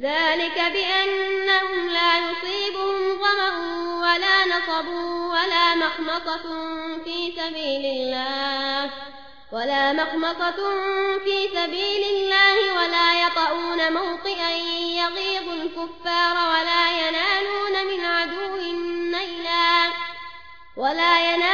ذلك بأنهم لا يصيبهم ظمأ ولا نصب ولا مخمصة في سبيل الله ولا مخمصة في سبيل الله ولا يطؤون موطئا يغيظ الكفار ولا ينالون من عدو نيلا ولا ينالون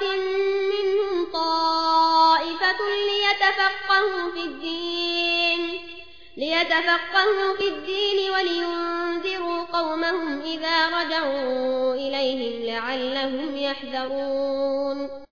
منهم طائفة ليتفقهوا في الدين ليتفقهوا في الدين ولينذروا قومهم إذا رجعوا إليهم لعلهم يحذرون.